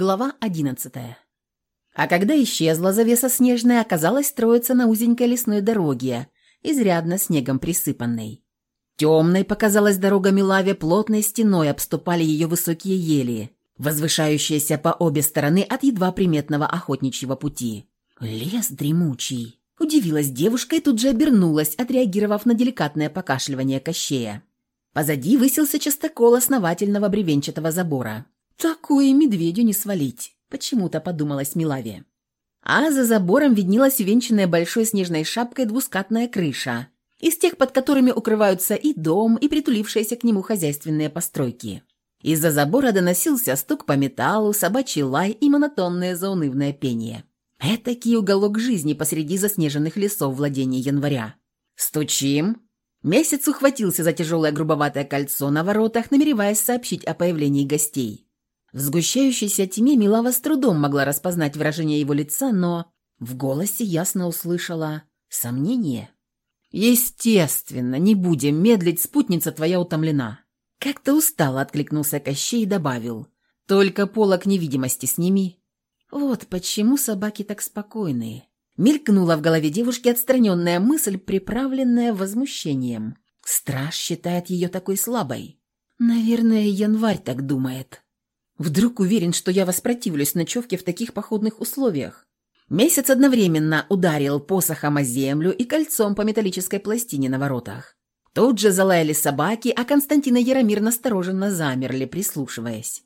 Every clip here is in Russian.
Глава одиннадцатая. А когда исчезла завеса снежная, оказалась троица на узенькой лесной дороге, изрядно снегом присыпанной. Темной показалась дорога Милаве, плотной стеной обступали ее высокие ели, возвышающиеся по обе стороны от едва приметного охотничьего пути. «Лес дремучий», – удивилась девушка и тут же обернулась, отреагировав на деликатное покашливание Кощея. Позади высился частокол основательного бревенчатого забора. Такое медведю не свалить, почему-то подумалась Милаве. А за забором виднелась увенчанная большой снежной шапкой двускатная крыша, из тех, под которыми укрываются и дом, и притулившиеся к нему хозяйственные постройки. Из-за забора доносился стук по металлу, собачий лай и монотонное заунывное пение. Этакий уголок жизни посреди заснеженных лесов владения января. «Стучим!» Месяц ухватился за тяжелое грубоватое кольцо на воротах, намереваясь сообщить о появлении гостей. В сгущающейся тьме Милава с трудом могла распознать выражение его лица, но в голосе ясно услышала сомнение. «Естественно, не будем медлить, спутница твоя утомлена». Как-то устало откликнулся Кощей и добавил. «Только полок невидимости сними». Вот почему собаки так спокойные. Мелькнула в голове девушки отстраненная мысль, приправленная возмущением. Страж считает ее такой слабой. Наверное, январь так думает. Вдруг уверен, что я воспротивлюсь ночевке в таких походных условиях. Месяц одновременно ударил посохом о землю и кольцом по металлической пластине на воротах. Тут же залаяли собаки, а Константин и Яромир настороженно замерли, прислушиваясь.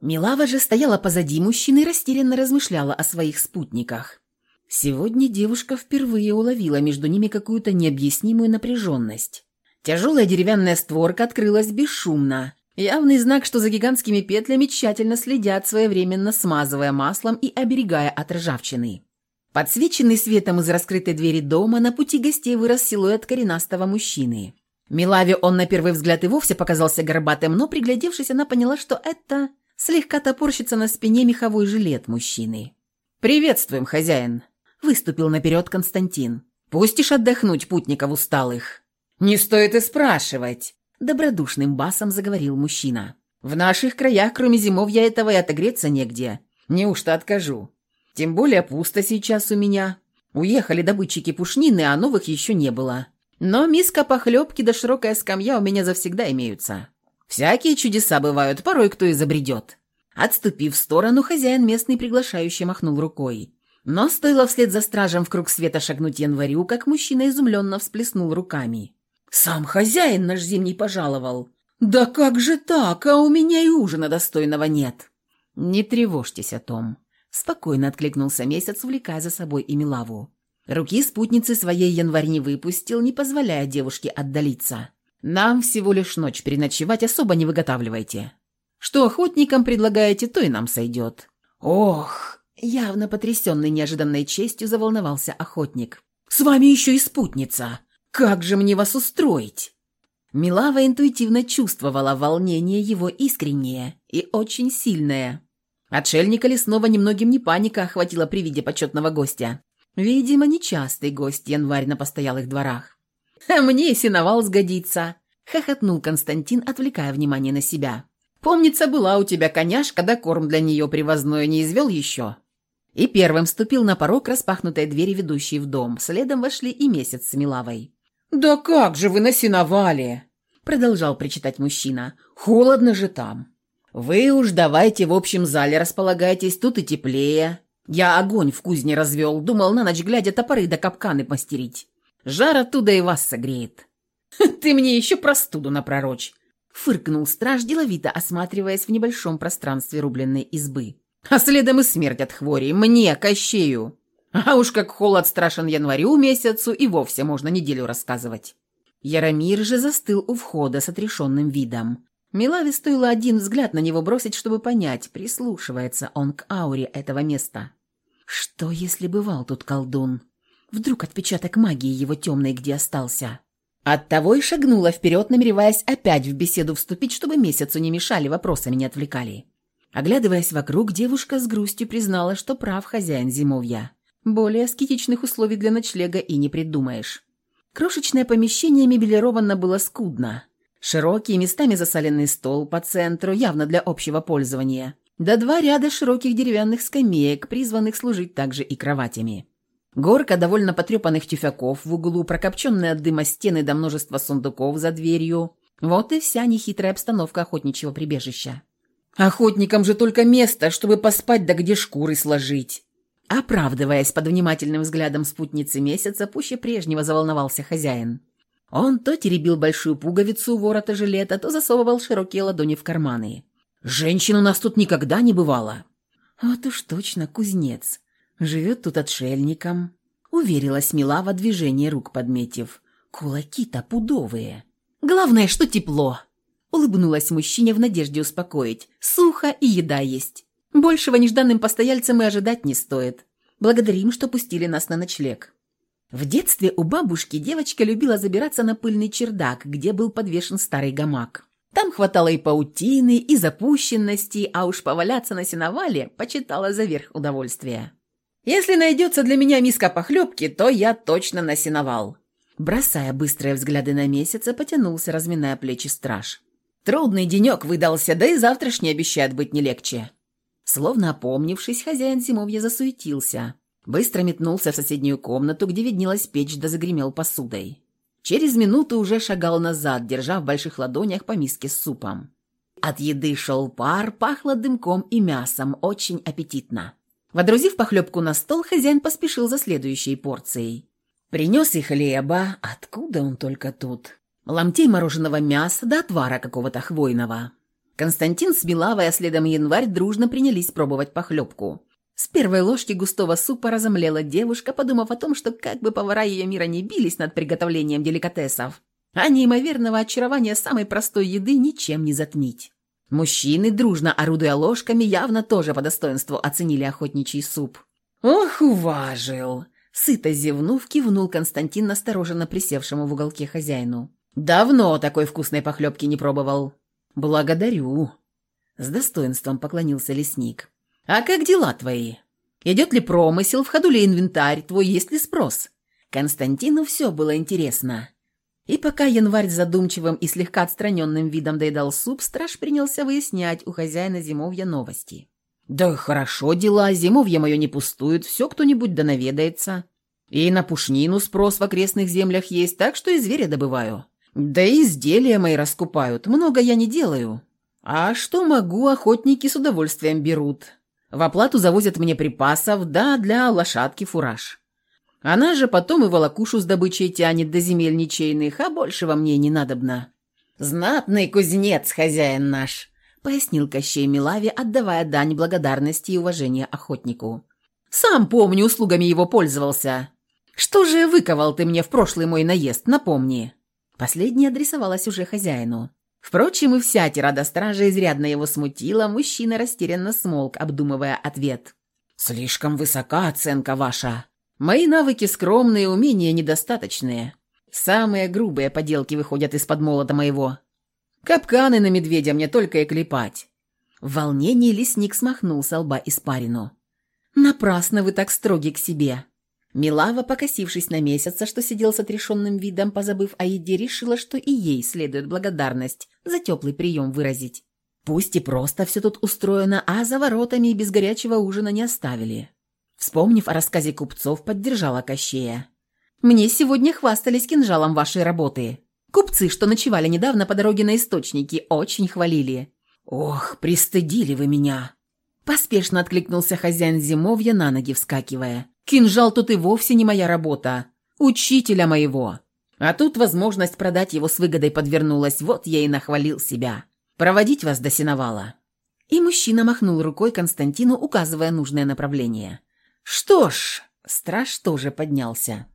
Милава же стояла позади мужчины и растерянно размышляла о своих спутниках. Сегодня девушка впервые уловила между ними какую-то необъяснимую напряженность. Тяжелая деревянная створка открылась бесшумно, Явный знак, что за гигантскими петлями тщательно следят, своевременно смазывая маслом и оберегая от ржавчины. Подсвеченный светом из раскрытой двери дома, на пути гостей вырос силуэт коренастого мужчины. Милаве он на первый взгляд и вовсе показался горбатым, но, приглядевшись, она поняла, что это слегка топорщится на спине меховой жилет мужчины. «Приветствуем, хозяин!» – выступил наперед Константин. «Пустишь отдохнуть путников усталых?» «Не стоит и спрашивать!» Добродушным басом заговорил мужчина. «В наших краях, кроме зимовья этого, и отогреться негде. Неужто откажу? Тем более пусто сейчас у меня. Уехали добытчики пушнины, а новых еще не было. Но миска похлебки да широкая скамья у меня завсегда имеются. Всякие чудеса бывают, порой кто и забредет». Отступив в сторону, хозяин местный приглашающий махнул рукой. Но стоило вслед за стражем в круг света шагнуть январю, как мужчина изумленно всплеснул руками. Сам хозяин наш зимний пожаловал. Да как же так, а у меня и ужина достойного нет. Не тревожьтесь о том. Спокойно откликнулся месяц, увлекая за собой и Милаву. Руки спутницы своей январь не выпустил, не позволяя девушке отдалиться. Нам всего лишь ночь переночевать особо не выготавливайте. Что охотникам предлагаете, то и нам сойдет. Ох, явно потрясенный неожиданной честью заволновался охотник. С вами еще и спутница. Как же мне вас устроить?» Милава интуитивно чувствовала волнение его искреннее и очень сильное. Отшельника лесного немногим не паника охватила при виде почетного гостя. Видимо, нечастый гость январь на постоялых дворах. «А мне и сеновал сгодится», — хохотнул Константин, отвлекая внимание на себя. «Помнится, была у тебя коняшка, да корм для нее привозной не извел еще». И первым вступил на порог распахнутой двери, ведущей в дом. Следом вошли и месяц с Милавой. «Да как же вы на сеновале?» Продолжал причитать мужчина. «Холодно же там». «Вы уж давайте в общем зале располагайтесь, тут и теплее. Я огонь в кузне развел, думал на ночь глядя топоры да капканы мастерить. Жар оттуда и вас согреет». «Ты мне еще простуду напророчь!» Фыркнул страж, деловито осматриваясь в небольшом пространстве рубленной избы. «А следом и смерть от хвори. Мне, Кощею!» А уж как холод страшен январю месяцу, и вовсе можно неделю рассказывать. Яромир же застыл у входа с отрешенным видом. Милаве стоило один взгляд на него бросить, чтобы понять, прислушивается он к ауре этого места. Что, если бывал тут колдун? Вдруг отпечаток магии его темной где остался? Оттого и шагнула вперед, намереваясь опять в беседу вступить, чтобы месяцу не мешали, вопросами не отвлекали. Оглядываясь вокруг, девушка с грустью признала, что прав хозяин зимовья. Более аскетичных условий для ночлега и не придумаешь. Крошечное помещение мебелировано было скудно. Широкий, местами засаленный стол по центру, явно для общего пользования. да два ряда широких деревянных скамеек, призванных служить также и кроватями. Горка довольно потрепанных тюфяков в углу, прокопченные от дыма стены до множества сундуков за дверью. Вот и вся нехитрая обстановка охотничьего прибежища. Охотникам же только место, чтобы поспать да где шкуры сложить. Оправдываясь под внимательным взглядом спутницы месяца, пуще прежнего заволновался хозяин. Он то теребил большую пуговицу у ворота жилета, то засовывал широкие ладони в карманы. «Женщин у нас тут никогда не бывало». «Вот уж точно, кузнец. Живет тут отшельником», — уверилась Милава движение рук подметив. «Кулаки-то пудовые. Главное, что тепло». Улыбнулась мужчине в надежде успокоить. «Сухо и еда есть. Большего нежданным постояльцам и ожидать не стоит. Благодарим, что пустили нас на ночлег». В детстве у бабушки девочка любила забираться на пыльный чердак, где был подвешен старый гамак. Там хватало и паутины, и запущенности, а уж поваляться на сеновале почитала за верх удовольствия. Если найдется для меня миска похлебки, то я точно на сеновал. Бросая быстрые взгляды на месяца, потянулся, разминая плечи страж. Трудный денек выдался, да и завтрашний обещает быть не легче. Словно опомнившись, хозяин зимовья засуетился. Быстро метнулся в соседнюю комнату, где виднелась печь, да загремел посудой. Через минуту уже шагал назад, держа в больших ладонях по миске с супом. От еды шел пар, пахло дымком и мясом, очень аппетитно. Водрузив похлебку на стол, хозяин поспешил за следующей порцией. Принес и хлеба, откуда он только тут. Ломтей мороженого мяса до отвара какого-то хвойного. Константин с Белавой, а следом январь дружно принялись пробовать похлебку. С первой ложки густого супа разомлела девушка, подумав о том, что как бы повара ее мира не бились над приготовлением деликатесов, а неимоверного очарования самой простой еды ничем не затмить. Мужчины, дружно орудуя ложками, явно тоже по достоинству оценили охотничий суп. «Ох, уважил!» Сыто зевнув, кивнул Константин настороженно присевшему в уголке хозяину. «Давно такой вкусной похлебки не пробовал». «Благодарю!» С достоинством поклонился лесник. «А как дела твои? Идет ли промысел, в ходу ли инвентарь твой, есть ли спрос?» Константину все было интересно. И пока январь задумчивым и слегка отстраненным видом доедал суп, страж принялся выяснять у хозяина зимовья новости. «Да хорошо дела, зимовье мое не пустует, все кто-нибудь да наведается. И на пушнину спрос в окрестных землях есть, так что и зверя добываю. Да и изделия мои раскупают, много я не делаю. А что могу, охотники с удовольствием берут. В оплату завозят мне припасов, да для лошадки фураж». Она же потом и волокушу с добычей тянет до земель ничейных, а большего мне не надобно». «Знатный кузнец, хозяин наш», — пояснил Кощей Милаве, отдавая дань благодарности и уважения охотнику. «Сам помню, услугами его пользовался. Что же выковал ты мне в прошлый мой наезд, напомни». Последняя адресовалась уже хозяину. Впрочем, и вся тирада стража изрядно его смутила, мужчина растерянно смолк, обдумывая ответ. «Слишком высока оценка ваша», Мои навыки скромные, умения недостаточные. Самые грубые поделки выходят из-под молота моего. Капканы на медведя мне только и клепать». В волнении лесник смахнул со лба испарину. «Напрасно вы так строги к себе». Милава, покосившись на месяца, что сидел с отрешенным видом, позабыв о еде, решила, что и ей следует благодарность за теплый прием выразить. Пусть и просто все тут устроено, а за воротами и без горячего ужина не оставили. Вспомнив о рассказе купцов, поддержала Кощея. «Мне сегодня хвастались кинжалом вашей работы. Купцы, что ночевали недавно по дороге на источники, очень хвалили». «Ох, пристыдили вы меня!» Поспешно откликнулся хозяин зимовья, на ноги вскакивая. «Кинжал тут и вовсе не моя работа. Учителя моего. А тут возможность продать его с выгодой подвернулась, вот я и нахвалил себя. Проводить вас до сеновала». И мужчина махнул рукой Константину, указывая нужное направление. «Что ж...» — страж тоже поднялся.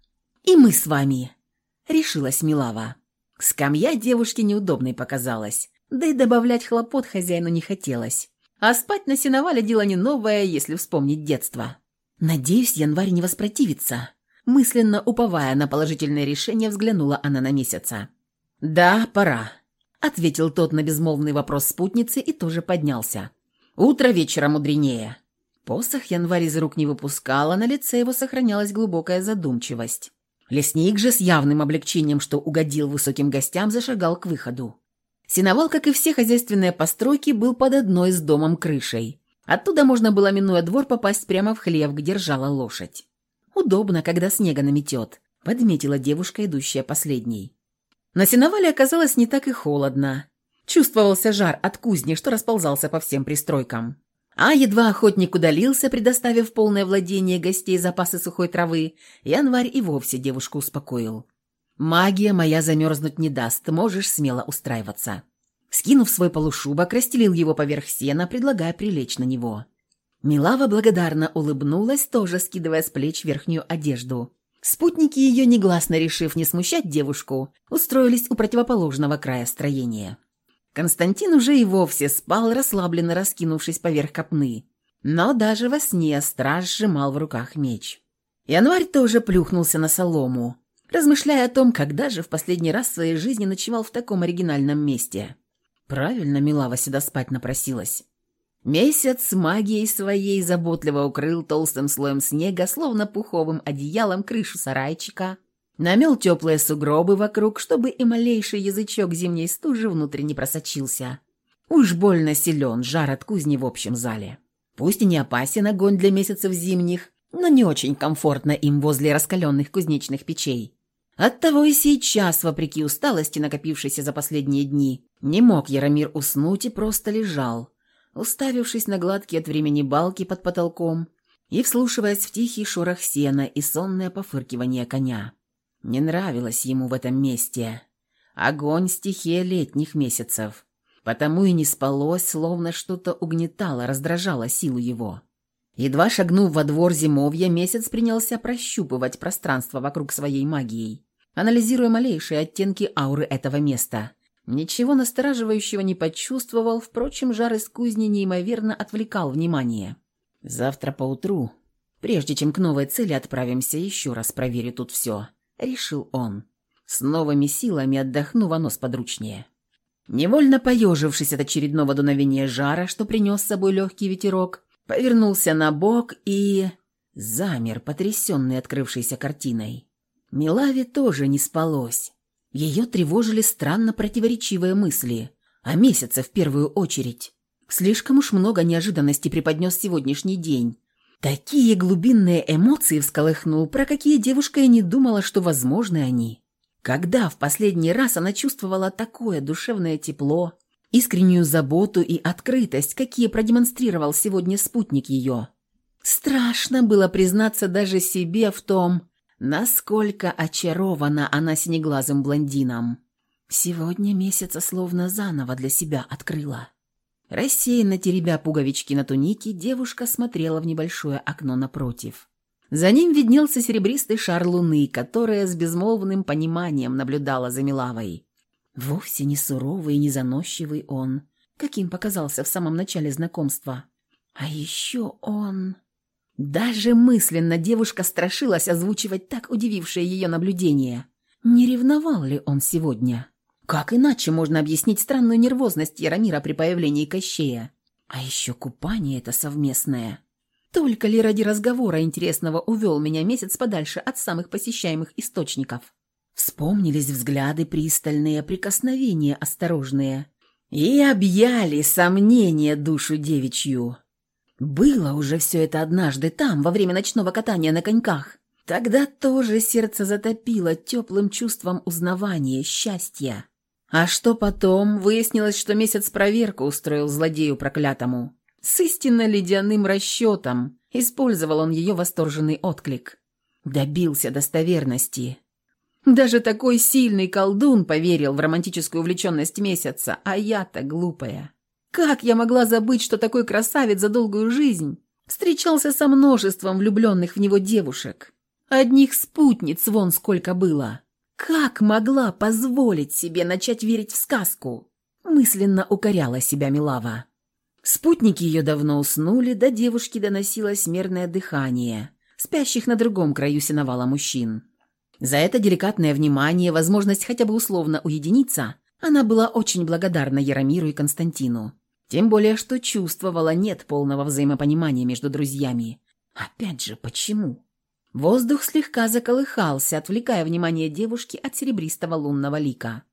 «И мы с вами...» — решилась Милава. Скамья девушке неудобной показалась, да и добавлять хлопот хозяину не хотелось. А спать на сеновале дело не новое, если вспомнить детство. «Надеюсь, январь не воспротивится», мысленно уповая на положительное решение, взглянула она на месяца. «Да, пора», — ответил тот на безмолвный вопрос спутницы и тоже поднялся. «Утро вечера мудренее. Посох январь из рук не выпускала, на лице его сохранялась глубокая задумчивость. Лесник же с явным облегчением, что угодил высоким гостям, зашагал к выходу. Синовал, как и все хозяйственные постройки, был под одной с домом крышей. Оттуда можно было, минуя двор, попасть прямо в хлев, где держала лошадь. «Удобно, когда снега наметет», — подметила девушка, идущая последней. На сеновале оказалось не так и холодно. Чувствовался жар от кузни, что расползался по всем пристройкам. А едва охотник удалился, предоставив полное владение гостей запасы сухой травы, январь и вовсе девушку успокоил. «Магия моя замерзнуть не даст, можешь смело устраиваться». Скинув свой полушубок, расстелил его поверх сена, предлагая прилечь на него. Милава благодарно улыбнулась, тоже скидывая с плеч верхнюю одежду. Спутники ее, негласно решив не смущать девушку, устроились у противоположного края строения. Константин уже и вовсе спал, расслабленно раскинувшись поверх копны. Но даже во сне страж сжимал в руках меч. Январь тоже плюхнулся на солому, размышляя о том, когда же в последний раз в своей жизни ночевал в таком оригинальном месте. Правильно Милава сюда спать напросилась. Месяц магией своей заботливо укрыл толстым слоем снега, словно пуховым одеялом, крышу сарайчика, намел теплые сугробы вокруг, чтобы и малейший язычок зимней стужи внутрь не просочился. Уж больно силен жар от кузни в общем зале. Пусть и не опасен огонь для месяцев зимних, но не очень комфортно им возле раскаленных кузнечных печей. Оттого и сейчас, вопреки усталости, накопившейся за последние дни, не мог Яромир уснуть и просто лежал, уставившись на гладкие от времени балки под потолком и вслушиваясь в тихий шорох сена и сонное пофыркивание коня. Не нравилось ему в этом месте. Огонь – стихия летних месяцев. Потому и не спалось, словно что-то угнетало, раздражало силу его. Едва шагнув во двор зимовья, месяц принялся прощупывать пространство вокруг своей магией, анализируя малейшие оттенки ауры этого места – Ничего настораживающего не почувствовал, впрочем, жар из кузни неимоверно отвлекал внимание. «Завтра поутру, прежде чем к новой цели отправимся, еще раз проверю тут все», — решил он. «С новыми силами отдохну во нос подручнее». Невольно поежившись от очередного дуновения жара, что принес с собой легкий ветерок, повернулся на бок и... замер, потрясенный открывшейся картиной. Милаве тоже не спалось. Ее тревожили странно противоречивые мысли. О месяце в первую очередь. Слишком уж много неожиданностей преподнес сегодняшний день. Такие глубинные эмоции всколыхнул, про какие девушка и не думала, что возможны они. Когда в последний раз она чувствовала такое душевное тепло, искреннюю заботу и открытость, какие продемонстрировал сегодня спутник ее? Страшно было признаться даже себе в том, Насколько очарована она синеглазым блондином. Сегодня месяца словно заново для себя открыла. Рассеянно теребя пуговички на тунике, девушка смотрела в небольшое окно напротив. За ним виднелся серебристый шар луны, которая с безмолвным пониманием наблюдала за Милавой. Вовсе не суровый и не заносчивый он, каким показался в самом начале знакомства. А еще он... Даже мысленно девушка страшилась озвучивать так удивившее ее наблюдение. Не ревновал ли он сегодня? Как иначе можно объяснить странную нервозность Яромира при появлении Кощея? А еще купание это совместное. Только ли ради разговора интересного увел меня месяц подальше от самых посещаемых источников? Вспомнились взгляды пристальные, прикосновения осторожные. И объяли сомнения душу девичью. Было уже все это однажды там, во время ночного катания на коньках. Тогда тоже сердце затопило теплым чувством узнавания, счастья. А что потом? Выяснилось, что месяц проверку устроил злодею проклятому. С истинно ледяным расчетом. Использовал он ее восторженный отклик. Добился достоверности. Даже такой сильный колдун поверил в романтическую увлеченность месяца, а я-то глупая. Как я могла забыть, что такой красавец за долгую жизнь встречался со множеством влюбленных в него девушек? Одних спутниц вон сколько было. Как могла позволить себе начать верить в сказку? Мысленно укоряла себя Милава. Спутники ее давно уснули, до девушки доносилось мерное дыхание, спящих на другом краю сеновала мужчин. За это деликатное внимание, возможность хотя бы условно уединиться, она была очень благодарна Яромиру и Константину. Тем более, что чувствовала нет полного взаимопонимания между друзьями. Опять же, почему? Воздух слегка заколыхался, отвлекая внимание девушки от серебристого лунного лика.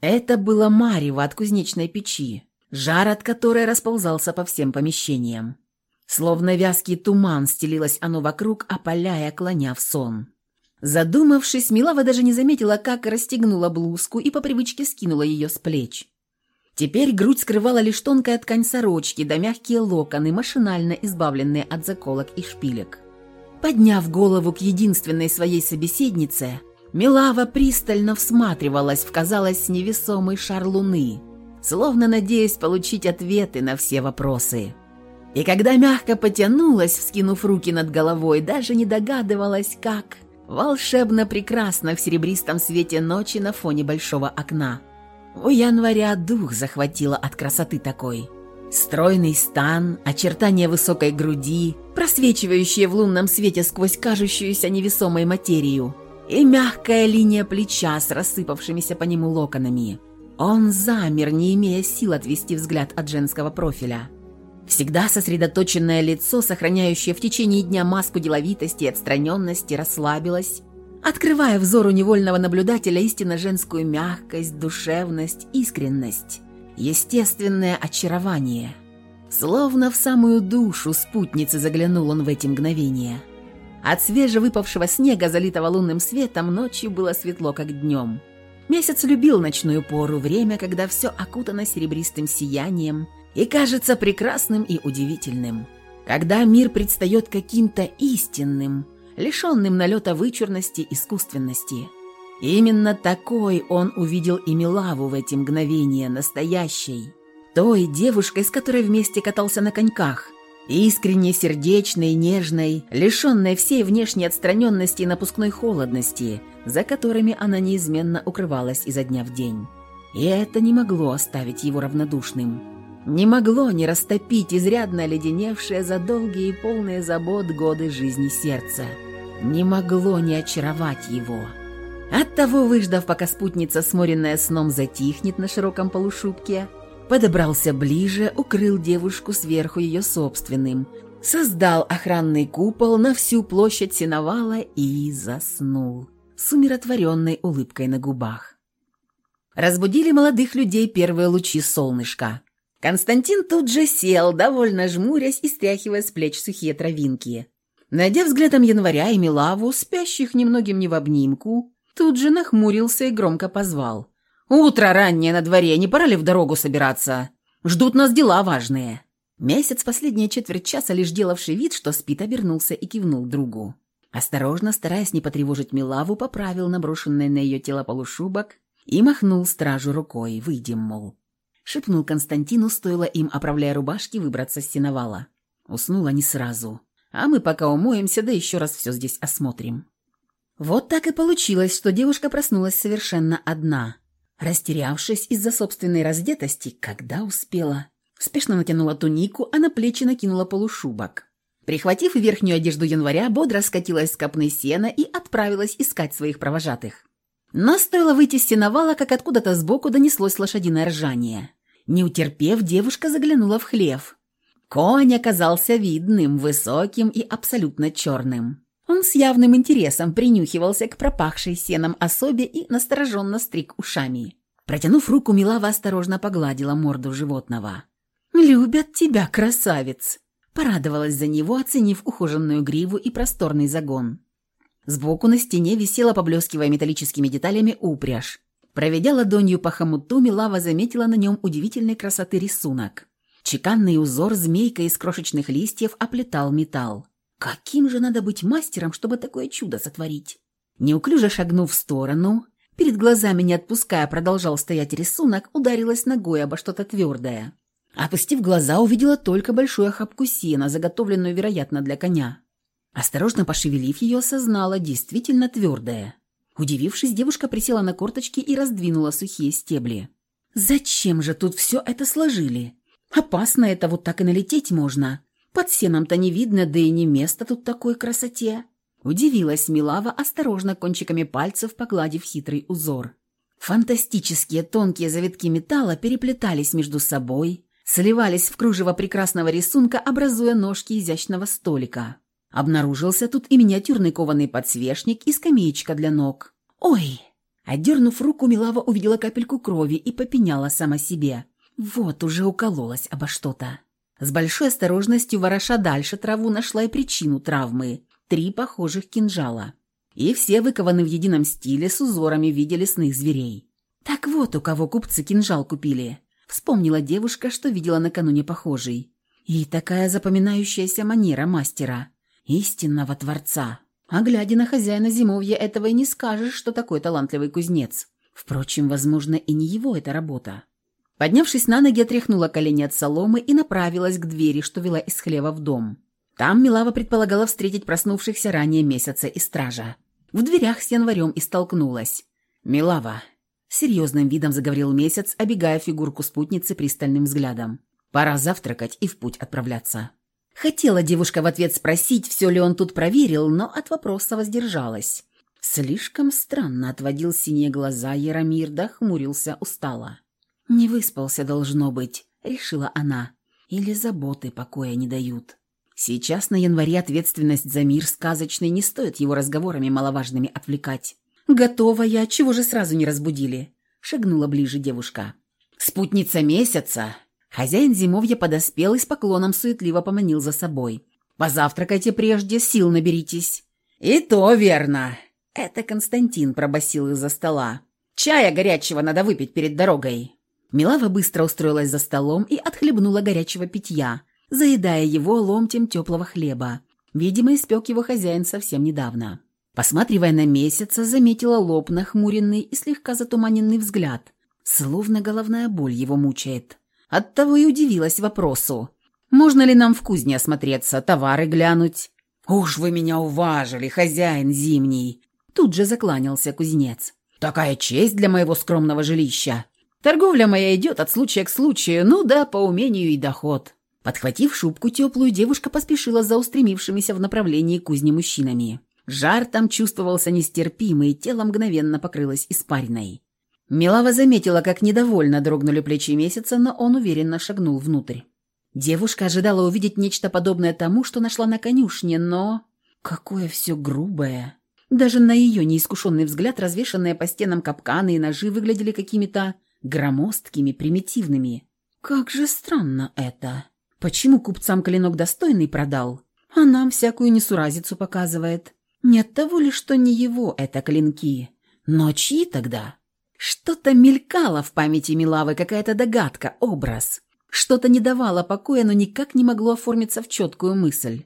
Это было марево от кузнечной печи, жар от которой расползался по всем помещениям. Словно вязкий туман стелилось оно вокруг, опаляя, клоня в сон. Задумавшись, Милава даже не заметила, как расстегнула блузку и по привычке скинула ее с плеч. Теперь грудь скрывала лишь тонкая ткань сорочки да мягкие локоны, машинально избавленные от заколок и шпилек. Подняв голову к единственной своей собеседнице, Милава пристально всматривалась в, казалось, невесомый шар луны, словно надеясь получить ответы на все вопросы. И когда мягко потянулась, вскинув руки над головой, даже не догадывалась, как волшебно прекрасно в серебристом свете ночи на фоне большого окна. У января дух захватило от красоты такой – Стройный стан, очертания высокой груди, просвечивающие в лунном свете сквозь кажущуюся невесомой материю, и мягкая линия плеча с рассыпавшимися по нему локонами. Он замер, не имея сил отвести взгляд от женского профиля. Всегда сосредоточенное лицо, сохраняющее в течение дня маску деловитости и отстраненности, расслабилось, открывая взору невольного наблюдателя истинно женскую мягкость, душевность, искренность естественное очарование. Словно в самую душу спутницы заглянул он в эти мгновения. От свежевыпавшего снега, залитого лунным светом, ночью было светло, как днем. Месяц любил ночную пору, время, когда все окутано серебристым сиянием и кажется прекрасным и удивительным. Когда мир предстает каким-то истинным, лишенным налета вычурности, искусственности – Именно такой он увидел и Милаву в эти мгновения, настоящей. Той девушкой, с которой вместе катался на коньках. Искренне сердечной, нежной, лишенной всей внешней отстраненности и напускной холодности, за которыми она неизменно укрывалась изо дня в день. И это не могло оставить его равнодушным. Не могло не растопить изрядно оледеневшее за долгие и полные забот годы жизни сердца. Не могло не очаровать его. Оттого, выждав, пока спутница, сморенная сном, затихнет на широком полушубке, подобрался ближе, укрыл девушку сверху ее собственным, создал охранный купол на всю площадь сеновала и заснул с умиротворенной улыбкой на губах. Разбудили молодых людей первые лучи солнышка. Константин тут же сел, довольно жмурясь и стряхивая с плеч сухие травинки. Найдя взглядом января и Милаву, спящих немногим не в обнимку, Тут же нахмурился и громко позвал. «Утро раннее на дворе, не пора ли в дорогу собираться? Ждут нас дела важные». Месяц, последняя четверть часа, лишь делавший вид, что спит, обернулся и кивнул другу. Осторожно, стараясь не потревожить Милаву, поправил наброшенный на ее тело полушубок и махнул стражу рукой, выйдем, мол. Шепнул Константину, стоило им, оправляя рубашки, выбраться с сеновала. Уснула не сразу. А мы пока умоемся, да еще раз все здесь осмотрим. Вот так и получилось, что девушка проснулась совершенно одна. Растерявшись из-за собственной раздетости, когда успела. Спешно натянула тунику, а на плечи накинула полушубок. Прихватив верхнюю одежду января, бодро скатилась с копны сена и отправилась искать своих провожатых. Но стоило выйти с сеновала, как откуда-то сбоку донеслось лошадиное ржание. Не утерпев, девушка заглянула в хлев. Конь оказался видным, высоким и абсолютно черным. Он с явным интересом принюхивался к пропахшей сеном особе и настороженно стриг ушами. Протянув руку, Милава осторожно погладила морду животного. «Любят тебя, красавец!» Порадовалась за него, оценив ухоженную гриву и просторный загон. Сбоку на стене висела, поблескивая металлическими деталями, упряжь. Проведя ладонью по хомуту, Милава заметила на нем удивительной красоты рисунок. Чеканный узор змейкой из крошечных листьев оплетал металл. Каким же надо быть мастером, чтобы такое чудо сотворить? Неуклюже шагнув в сторону, перед глазами не отпуская, продолжал стоять рисунок, ударилась ногой обо что-то твердое. Опустив глаза, увидела только большую охапку сена, заготовленную, вероятно, для коня. Осторожно пошевелив ее, осознала, действительно твердое. Удивившись, девушка присела на корточки и раздвинула сухие стебли. «Зачем же тут все это сложили? Опасно это вот так и налететь можно. Под сеном-то не видно, да и не место тут такой красоте. Удивилась Милава, осторожно кончиками пальцев погладив хитрый узор. Фантастические тонкие завитки металла переплетались между собой, сливались в кружево прекрасного рисунка, образуя ножки изящного столика. Обнаружился тут и миниатюрный кованый подсвечник, и скамеечка для ног. «Ой!» Отдернув руку, Милава увидела капельку крови и попеняла сама себе. «Вот уже укололась обо что-то». С большой осторожностью вороша дальше траву нашла и причину травмы – три похожих кинжала. И все выкованы в едином стиле с узорами в виде лесных зверей. Так вот, у кого купцы кинжал купили. Вспомнила девушка, что видела накануне похожий. И такая запоминающаяся манера мастера. Истинного творца. А глядя на хозяина зимовья, этого и не скажешь, что такой талантливый кузнец. Впрочем, возможно, и не его эта работа. Поднявшись на ноги, отряхнула колени от соломы и направилась к двери, что вела из хлева в дом. Там Милава предполагала встретить проснувшихся ранее месяца и стража. В дверях с январем и столкнулась. «Милава», — серьезным видом заговорил месяц, обегая фигурку спутницы пристальным взглядом. «Пора завтракать и в путь отправляться». Хотела девушка в ответ спросить, все ли он тут проверил, но от вопроса воздержалась. Слишком странно отводил синие глаза Яромир, да хмурился устало. «Не выспался, должно быть», — решила она. «Или заботы покоя не дают». Сейчас на январе ответственность за мир сказочный не стоит его разговорами маловажными отвлекать. «Готова я, чего же сразу не разбудили?» — шагнула ближе девушка. «Спутница месяца!» Хозяин зимовья подоспел и с поклоном суетливо поманил за собой. «Позавтракайте прежде, сил наберитесь». «И то верно!» Это Константин пробасил из-за стола. «Чая горячего надо выпить перед дорогой». Милава быстро устроилась за столом и отхлебнула горячего питья, заедая его ломтем теплого хлеба. Видимо, испек его хозяин совсем недавно. Посматривая на месяца, заметила лоб нахмуренный и слегка затуманенный взгляд, словно головная боль его мучает. Оттого и удивилась вопросу. «Можно ли нам в кузне осмотреться, товары глянуть?» «Уж вы меня уважили, хозяин зимний!» Тут же закланялся кузнец. «Такая честь для моего скромного жилища! Торговля моя идет от случая к случаю, ну да, по умению и доход». Подхватив шубку теплую, девушка поспешила за устремившимися в направлении кузни мужчинами. Жар там чувствовался нестерпимый, тело мгновенно покрылось испариной. Милава заметила, как недовольно дрогнули плечи месяца, но он уверенно шагнул внутрь. Девушка ожидала увидеть нечто подобное тому, что нашла на конюшне, но... Какое все грубое. Даже на ее неискушенный взгляд развешанные по стенам капканы и ножи выглядели какими-то громоздкими, примитивными. Как же странно это. Почему купцам клинок достойный продал, а нам всякую несуразицу показывает? Не от того ли, что не его это клинки? Но чьи тогда? Что-то мелькало в памяти Милавы, какая-то догадка, образ. Что-то не давало покоя, но никак не могло оформиться в четкую мысль.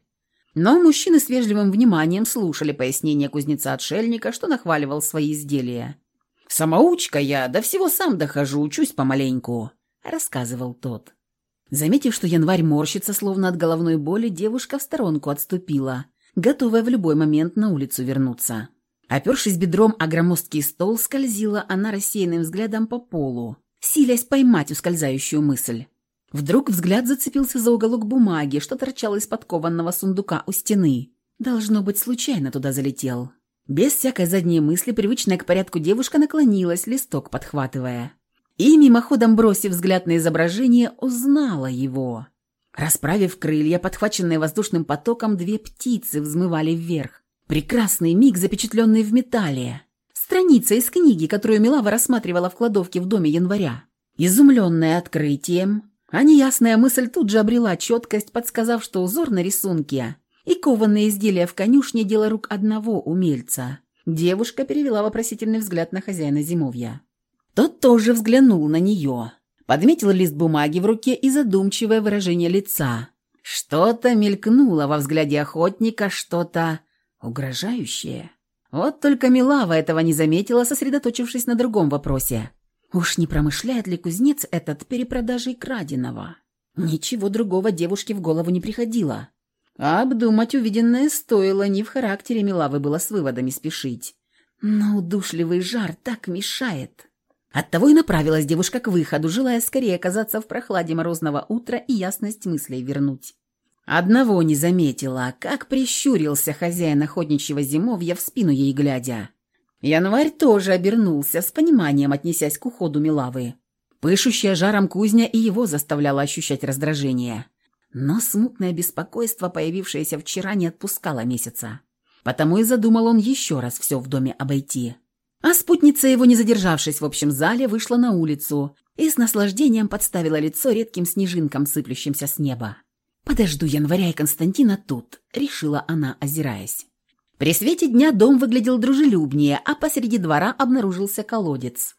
Но мужчины с вежливым вниманием слушали пояснения кузнеца-отшельника, что нахваливал свои изделия. «Самоучка я, до всего сам дохожу, учусь помаленьку», — рассказывал тот. Заметив, что январь морщится, словно от головной боли, девушка в сторонку отступила, готовая в любой момент на улицу вернуться. Опершись бедром о громоздкий стол, скользила она рассеянным взглядом по полу, силясь поймать ускользающую мысль. Вдруг взгляд зацепился за уголок бумаги, что торчал из подкованного сундука у стены. Должно быть, случайно туда залетел. Без всякой задней мысли, привычная к порядку девушка наклонилась, листок подхватывая. И, мимоходом бросив взгляд на изображение, узнала его. Расправив крылья, подхваченные воздушным потоком, две птицы взмывали вверх. Прекрасный миг, запечатленный в металле. Страница из книги, которую Милава рассматривала в кладовке в доме января. Изумленная открытием, а неясная мысль тут же обрела четкость, подсказав, что узор на рисунке и кованые изделия в конюшне – дело рук одного умельца. Девушка перевела вопросительный взгляд на хозяина зимовья. Тот тоже взглянул на нее, подметил лист бумаги в руке и задумчивое выражение лица. Что-то мелькнуло во взгляде охотника, что-то угрожающее. Вот только Милава этого не заметила, сосредоточившись на другом вопросе. Уж не промышляет ли кузнец этот перепродажей краденого? Ничего другого девушке в голову не приходило. А обдумать увиденное стоило, не в характере Милавы было с выводами спешить. Но удушливый жар так мешает. Оттого и направилась девушка к выходу, желая скорее оказаться в прохладе морозного утра и ясность мыслей вернуть. Одного не заметила, как прищурился хозяин охотничьего зимовья в спину ей глядя. Январь тоже обернулся, с пониманием отнесясь к уходу Милавы. Пышущая жаром кузня и его заставляла ощущать раздражение. Но смутное беспокойство, появившееся вчера, не отпускало месяца. Потому и задумал он еще раз все в доме обойти. А спутница его, не задержавшись в общем зале, вышла на улицу, и с наслаждением подставила лицо редким снежинкам, сыплющимся с неба. «Подожду января и Константина тут», — решила она, озираясь. При свете дня дом выглядел дружелюбнее, а посреди двора обнаружился колодец.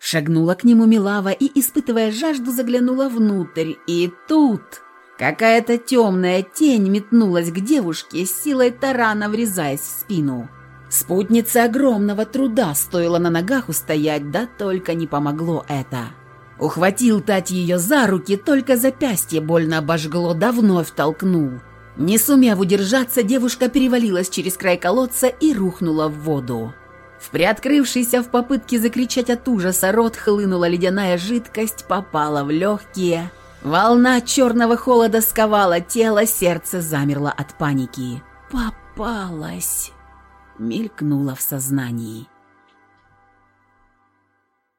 Шагнула к нему Милава и, испытывая жажду, заглянула внутрь. И тут какая-то темная тень метнулась к девушке, силой тарана врезаясь в спину. Спутнице огромного труда стоило на ногах устоять, да только не помогло это. Ухватил Тать ее за руки, только запястье больно обожгло, да вновь толкнул. Не сумев удержаться, девушка перевалилась через край колодца и рухнула в воду. В приоткрывшийся в попытке закричать от ужаса рот хлынула ледяная жидкость, попала в легкие. Волна черного холода сковала тело, сердце замерло от паники. «Попалась!» — мелькнуло в сознании.